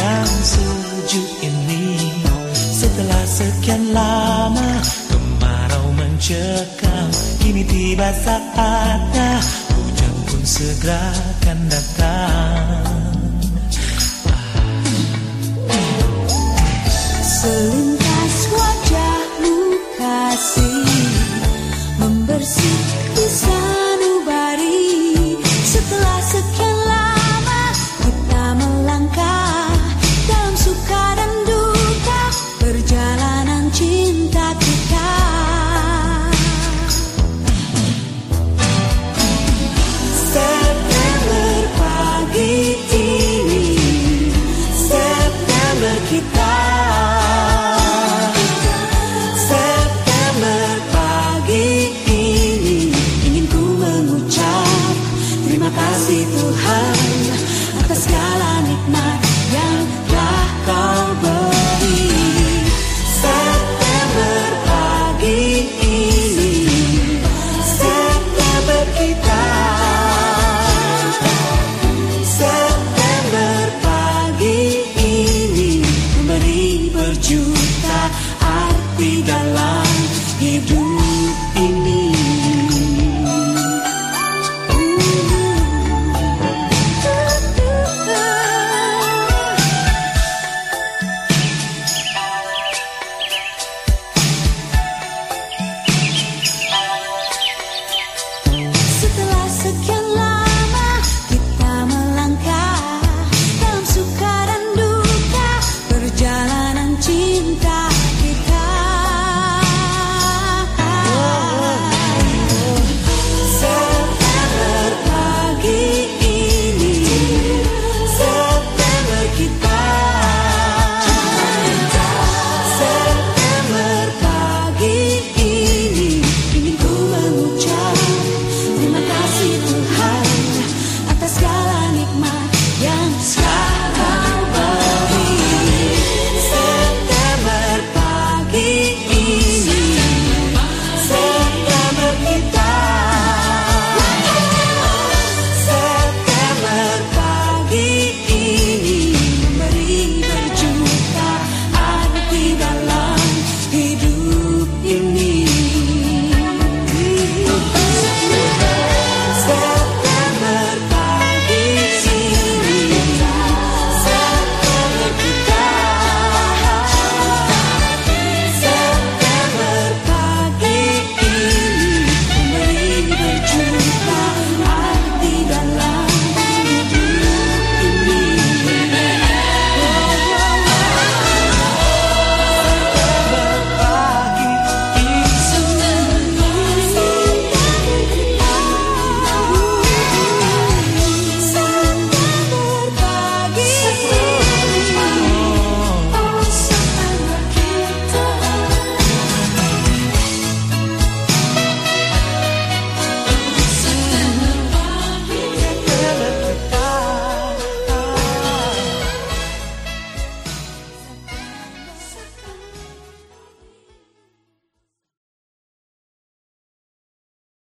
yang sejuk ini Setelah sekian lama kemarau mencekam Kini tiba saatnya hujan pun segera akan datang. Selintas wajahmu kasih Membersih